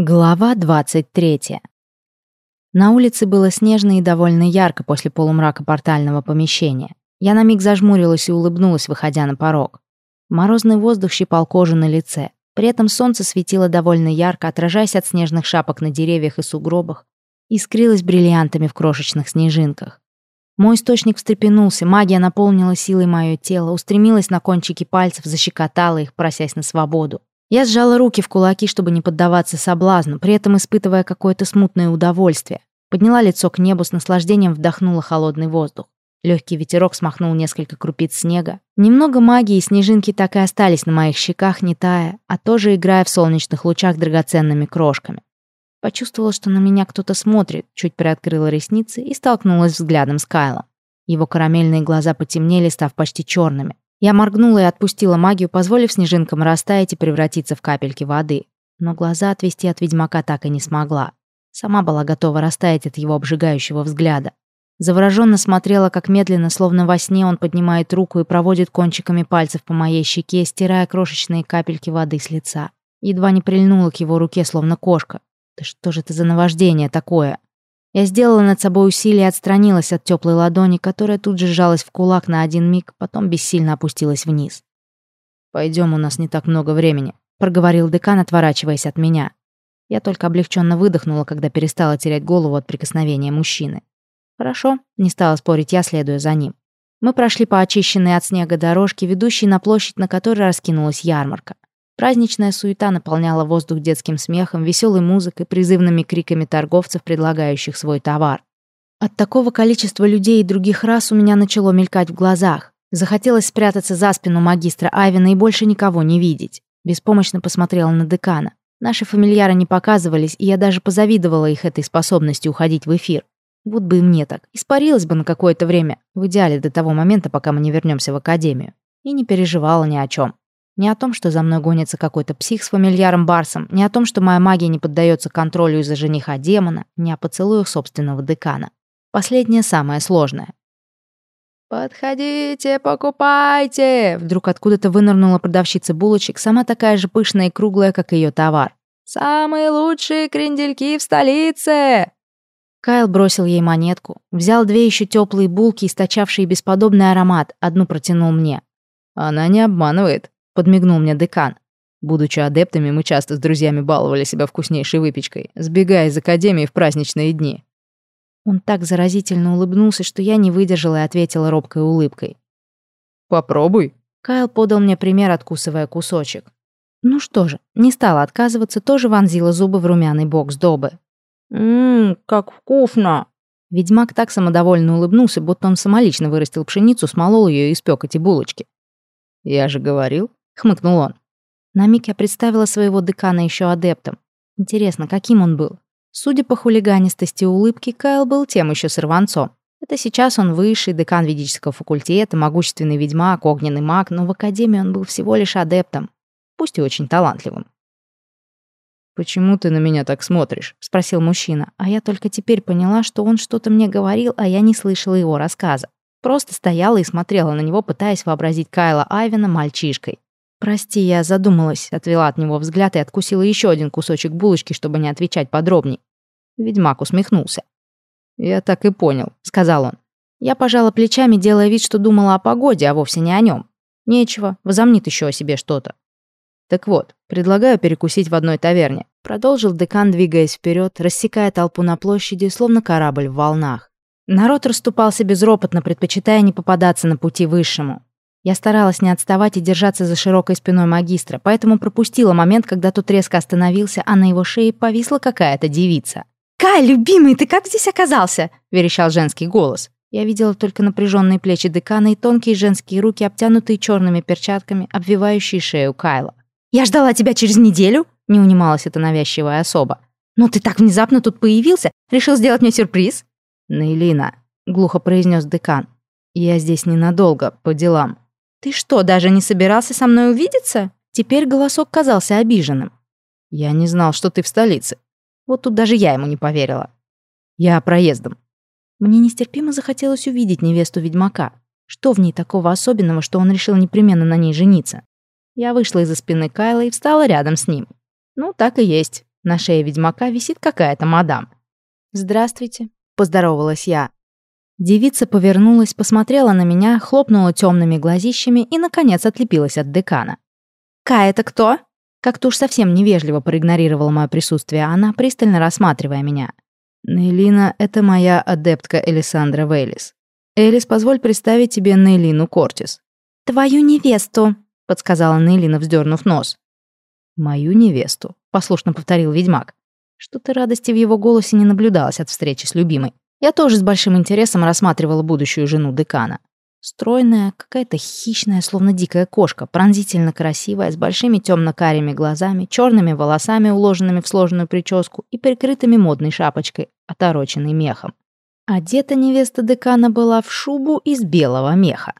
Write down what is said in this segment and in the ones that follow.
Глава 23. На улице было снежно и довольно ярко после полумрака портального помещения. Я на миг зажмурилась и улыбнулась, выходя на порог. Морозный воздух щипал кожу на лице. При этом солнце светило довольно ярко, отражаясь от снежных шапок на деревьях и сугробах, искрилось бриллиантами в крошечных снежинках. Мой источник встрепенулся, магия наполнила силой мое тело, устремилась на кончики пальцев, защекотала их, просясь на свободу. Я сжала руки в кулаки, чтобы не поддаваться соблазну, при этом испытывая какое-то смутное удовольствие. Подняла лицо к небу, с наслаждением вдохнула холодный воздух. Легкий ветерок смахнул несколько крупиц снега. Немного магии и снежинки так и остались на моих щеках, не тая, а тоже играя в солнечных лучах драгоценными крошками. Почувствовала, что на меня кто-то смотрит, чуть приоткрыла ресницы и столкнулась взглядом с Кайлом. Его карамельные глаза потемнели, став почти черными. Я моргнула и отпустила магию, позволив снежинкам растаять и превратиться в капельки воды. Но глаза отвести от ведьмака так и не смогла. Сама была готова растаять от его обжигающего взгляда. Завороженно смотрела, как медленно, словно во сне, он поднимает руку и проводит кончиками пальцев по моей щеке, стирая крошечные капельки воды с лица. Едва не прильнула к его руке, словно кошка. Да что же это за наваждение такое? Я сделала над собой усилие и отстранилась от теплой ладони, которая тут же сжалась в кулак на один миг, потом бессильно опустилась вниз. Пойдем, у нас не так много времени», — проговорил декан, отворачиваясь от меня. Я только облегченно выдохнула, когда перестала терять голову от прикосновения мужчины. «Хорошо», — не стала спорить я, следуя за ним. Мы прошли по очищенной от снега дорожке, ведущей на площадь, на которой раскинулась ярмарка. Праздничная суета наполняла воздух детским смехом, веселой музыкой, призывными криками торговцев, предлагающих свой товар. От такого количества людей и других рас у меня начало мелькать в глазах. Захотелось спрятаться за спину магистра Айвина и больше никого не видеть. Беспомощно посмотрела на декана. Наши фамильяры не показывались, и я даже позавидовала их этой способности уходить в эфир. Вот бы и мне так. Испарилась бы на какое-то время, в идеале до того момента, пока мы не вернемся в академию. И не переживала ни о чем. Не о том, что за мной гонится какой-то псих с фамильяром Барсом, не о том, что моя магия не поддается контролю из-за жениха демона, не о поцелуях собственного декана. Последнее самое сложное. «Подходите, покупайте!» Вдруг откуда-то вынырнула продавщица булочек, сама такая же пышная и круглая, как ее товар. «Самые лучшие крендельки в столице!» Кайл бросил ей монетку, взял две еще теплые булки, источавшие бесподобный аромат, одну протянул мне. «Она не обманывает», подмигнул мне декан. Будучи адептами, мы часто с друзьями баловали себя вкуснейшей выпечкой, сбегая из академии в праздничные дни. Он так заразительно улыбнулся, что я не выдержала и ответила робкой улыбкой. «Попробуй». Кайл подал мне пример, откусывая кусочек. Ну что же, не стала отказываться, тоже вонзила зубы в румяный бок сдобы. «Ммм, как вкусно!» Ведьмак так самодовольно улыбнулся, будто он самолично вырастил пшеницу, смолол ее и испек эти булочки. «Я же говорил, хмыкнул он. На миг я представила своего декана еще адептом. Интересно, каким он был? Судя по хулиганистости улыбки, Кайл был тем еще сорванцом. Это сейчас он высший декан ведического факультета, могущественный ведьмак, огненный маг, но в академии он был всего лишь адептом, пусть и очень талантливым. «Почему ты на меня так смотришь?» — спросил мужчина, а я только теперь поняла, что он что-то мне говорил, а я не слышала его рассказа. Просто стояла и смотрела на него, пытаясь вообразить Кайла Айвена мальчишкой. «Прости, я задумалась», — отвела от него взгляд и откусила еще один кусочек булочки, чтобы не отвечать подробней. Ведьмак усмехнулся. «Я так и понял», — сказал он. Я пожала плечами, делая вид, что думала о погоде, а вовсе не о нем. Нечего, возомнит еще о себе что-то. «Так вот, предлагаю перекусить в одной таверне», — продолжил декан, двигаясь вперед, рассекая толпу на площади, словно корабль в волнах. Народ расступался безропотно, предпочитая не попадаться на пути высшему. Я старалась не отставать и держаться за широкой спиной магистра, поэтому пропустила момент, когда тот резко остановился, а на его шее повисла какая-то девица. «Кай, любимый, ты как здесь оказался?» — верещал женский голос. Я видела только напряженные плечи декана и тонкие женские руки, обтянутые черными перчатками, обвивающие шею Кайла. «Я ждала тебя через неделю?» — не унималась эта навязчивая особа. «Но ты так внезапно тут появился, решил сделать мне сюрприз?» «Нейлина», — глухо произнес декан. «Я здесь ненадолго, по делам. «Ты что, даже не собирался со мной увидеться?» Теперь голосок казался обиженным. «Я не знал, что ты в столице. Вот тут даже я ему не поверила. Я проездом». Мне нестерпимо захотелось увидеть невесту ведьмака. Что в ней такого особенного, что он решил непременно на ней жениться? Я вышла из-за спины Кайла и встала рядом с ним. Ну, так и есть. На шее ведьмака висит какая-то мадам. «Здравствуйте», — поздоровалась я. Девица повернулась, посмотрела на меня, хлопнула темными глазищами и, наконец, отлепилась от декана. «Ка, это кто?» Как-то уж совсем невежливо проигнорировала мое присутствие она, пристально рассматривая меня. «Нейлина — это моя адептка Элисандра Вейлис. Элис, позволь представить тебе Нейлину Кортис». «Твою невесту», — подсказала Нейлина, вздернув нос. «Мою невесту», — послушно повторил ведьмак. Что-то радости в его голосе не наблюдалось от встречи с любимой. Я тоже с большим интересом рассматривала будущую жену декана. Стройная, какая-то хищная, словно дикая кошка, пронзительно красивая, с большими темно-карими глазами, черными волосами, уложенными в сложную прическу и прикрытыми модной шапочкой, отороченной мехом. Одета невеста декана была в шубу из белого меха.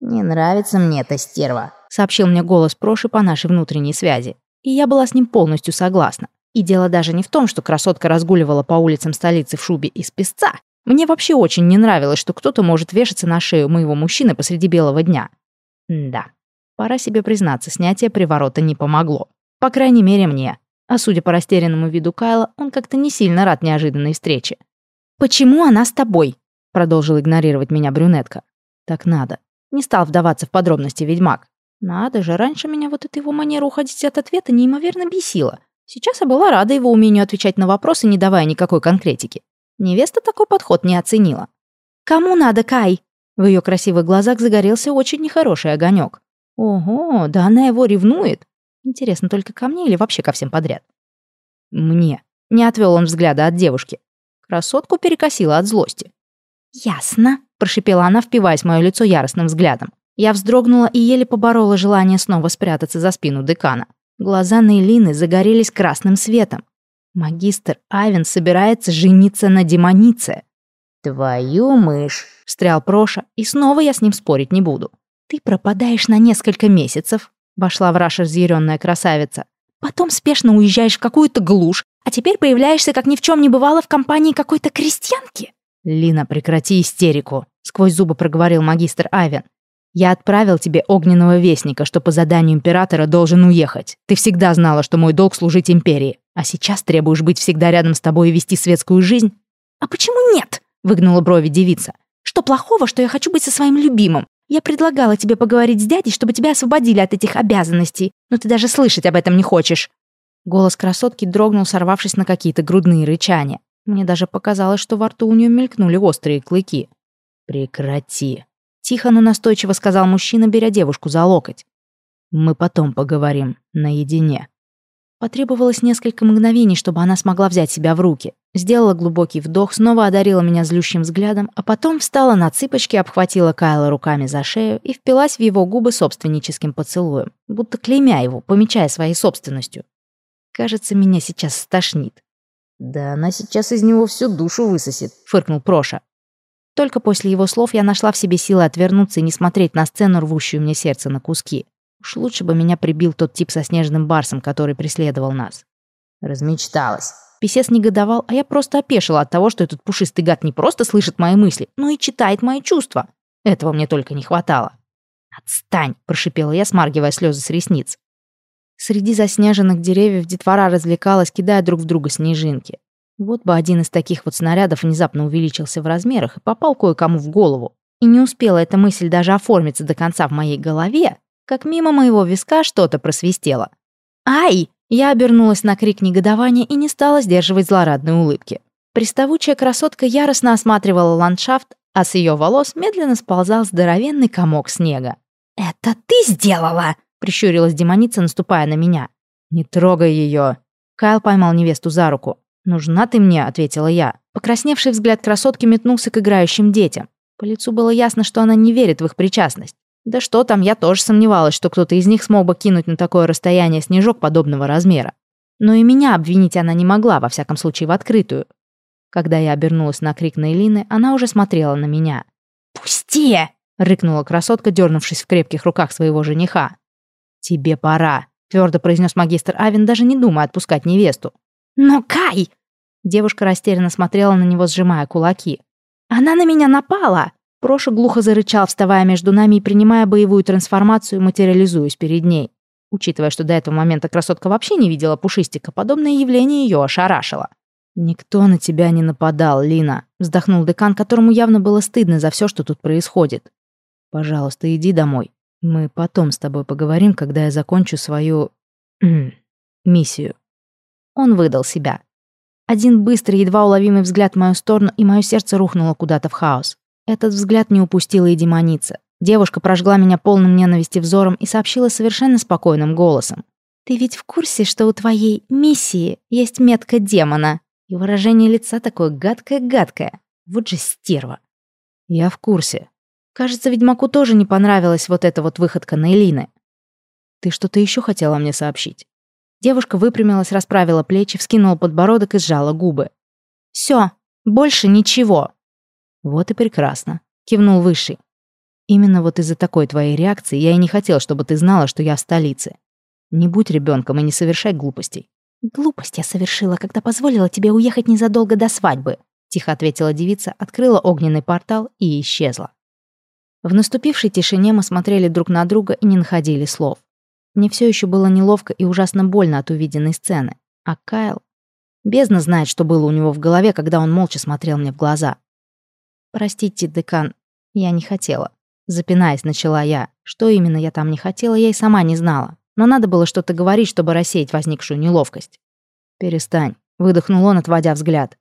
«Не нравится мне эта стерва», — сообщил мне голос Проши по нашей внутренней связи. И я была с ним полностью согласна. И дело даже не в том, что красотка разгуливала по улицам столицы в шубе из песца, мне вообще очень не нравилось, что кто-то может вешаться на шею моего мужчины посреди белого дня. да, пора себе признаться, снятие приворота не помогло. По крайней мере, мне. А судя по растерянному виду Кайла, он как-то не сильно рад неожиданной встрече. «Почему она с тобой?» — продолжил игнорировать меня брюнетка. «Так надо». Не стал вдаваться в подробности ведьмак. Надо же, раньше меня вот эта его манера уходить от ответа неимоверно бесила. Сейчас я была рада его умению отвечать на вопросы, не давая никакой конкретики. Невеста такой подход не оценила. «Кому надо, Кай?» В ее красивых глазах загорелся очень нехороший огонек. «Ого, да она его ревнует. Интересно, только ко мне или вообще ко всем подряд?» «Мне». Не отвел он взгляда от девушки. Красотку перекосила от злости. «Ясно», — прошипела она, впиваясь в мое лицо яростным взглядом. Я вздрогнула и еле поборола желание снова спрятаться за спину декана. Глаза Нейлины загорелись красным светом. Магистр Айвен собирается жениться на демонице. «Твою мышь!» — встрял Проша, и снова я с ним спорить не буду. «Ты пропадаешь на несколько месяцев», — вошла в раш разъяренная красавица. «Потом спешно уезжаешь в какую-то глушь, а теперь появляешься, как ни в чем не бывало, в компании какой-то крестьянки». «Лина, прекрати истерику», — сквозь зубы проговорил магистр Айвен. Я отправил тебе огненного вестника, что по заданию императора должен уехать. Ты всегда знала, что мой долг служить империи. А сейчас требуешь быть всегда рядом с тобой и вести светскую жизнь? А почему нет? Выгнула брови девица. Что плохого, что я хочу быть со своим любимым? Я предлагала тебе поговорить с дядей, чтобы тебя освободили от этих обязанностей, но ты даже слышать об этом не хочешь. Голос красотки дрогнул, сорвавшись на какие-то грудные рычания. Мне даже показалось, что во рту у нее мелькнули острые клыки. «Прекрати», Тихо, но настойчиво сказал мужчина, беря девушку за локоть. «Мы потом поговорим, наедине». Потребовалось несколько мгновений, чтобы она смогла взять себя в руки. Сделала глубокий вдох, снова одарила меня злющим взглядом, а потом встала на цыпочки, обхватила Кайла руками за шею и впилась в его губы собственническим поцелуем, будто клеймя его, помечая своей собственностью. Кажется, меня сейчас стошнит. «Да она сейчас из него всю душу высосет», — фыркнул Проша. Только после его слов я нашла в себе силы отвернуться и не смотреть на сцену, рвущую мне сердце на куски. Уж лучше бы меня прибил тот тип со снежным барсом, который преследовал нас. Размечталась. Песец негодовал, а я просто опешила от того, что этот пушистый гад не просто слышит мои мысли, но и читает мои чувства. Этого мне только не хватало. «Отстань!» – прошипела я, смаргивая слезы с ресниц. Среди заснеженных деревьев детвора развлекалась, кидая друг в друга снежинки. Вот бы один из таких вот снарядов внезапно увеличился в размерах и попал кое-кому в голову. И не успела эта мысль даже оформиться до конца в моей голове, как мимо моего виска что-то просвистело. «Ай!» Я обернулась на крик негодования и не стала сдерживать злорадной улыбки. Приставучая красотка яростно осматривала ландшафт, а с ее волос медленно сползал здоровенный комок снега. «Это ты сделала!» — прищурилась демоница, наступая на меня. «Не трогай ее!» Кайл поймал невесту за руку. «Нужна ты мне», — ответила я. Покрасневший взгляд красотки метнулся к играющим детям. По лицу было ясно, что она не верит в их причастность. Да что там, я тоже сомневалась, что кто-то из них смог бы кинуть на такое расстояние снежок подобного размера. Но и меня обвинить она не могла, во всяком случае, в открытую. Когда я обернулась на крик Нейлины, она уже смотрела на меня. «Пусти!» — рыкнула красотка, дернувшись в крепких руках своего жениха. «Тебе пора», — твердо произнес магистр Авен, даже не думая отпускать невесту. «Но Кай!» Девушка растерянно смотрела на него, сжимая кулаки. «Она на меня напала!» Проша глухо зарычал, вставая между нами и принимая боевую трансформацию, материализуясь перед ней. Учитывая, что до этого момента красотка вообще не видела пушистика, подобное явление ее ошарашило. «Никто на тебя не нападал, Лина», — вздохнул декан, которому явно было стыдно за все, что тут происходит. «Пожалуйста, иди домой. Мы потом с тобой поговорим, когда я закончу свою... миссию». Он выдал себя. Один быстрый, едва уловимый взгляд в мою сторону, и мое сердце рухнуло куда-то в хаос. Этот взгляд не упустила и демоница. Девушка прожгла меня полным ненависти взором и сообщила совершенно спокойным голосом. «Ты ведь в курсе, что у твоей миссии есть метка демона?» И выражение лица такое гадкое-гадкое. Вот же стерва. «Я в курсе». Кажется, ведьмаку тоже не понравилась вот эта вот выходка на Элины. «Ты что-то еще хотела мне сообщить?» Девушка выпрямилась, расправила плечи, вскинула подбородок и сжала губы. «Все, больше ничего». «Вот и прекрасно», — кивнул Высший. Именно вот из-за такой твоей реакции я и не хотел, чтобы ты знала, что я в столице. Не будь ребенком и не совершай глупостей. Глупость я совершила, когда позволила тебе уехать незадолго до свадьбы, тихо ответила девица, открыла огненный портал и исчезла. В наступившей тишине мы смотрели друг на друга и не находили слов. Мне все еще было неловко и ужасно больно от увиденной сцены. А Кайл... Бездна знает, что было у него в голове, когда он молча смотрел мне в глаза. «Простите, декан, я не хотела». Запинаясь, начала я. Что именно я там не хотела, я и сама не знала. Но надо было что-то говорить, чтобы рассеять возникшую неловкость. «Перестань», — выдохнул он, отводя взгляд.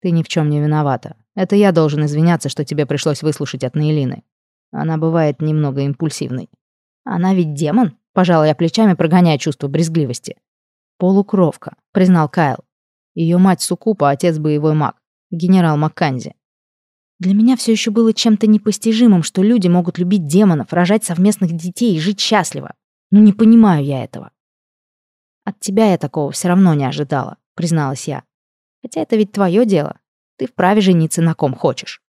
«Ты ни в чем не виновата. Это я должен извиняться, что тебе пришлось выслушать от Нейлины. Она бывает немного импульсивной». «Она ведь демон?» — пожала я плечами, прогоняя чувство брезгливости. «Полукровка», — признал Кайл. Ее мать Сукупа, отец боевой маг, генерал Макканзи. Для меня все еще было чем-то непостижимым, что люди могут любить демонов, рожать совместных детей и жить счастливо. Но не понимаю я этого. От тебя я такого все равно не ожидала, призналась я. Хотя это ведь твое дело. Ты вправе жениться на ком хочешь.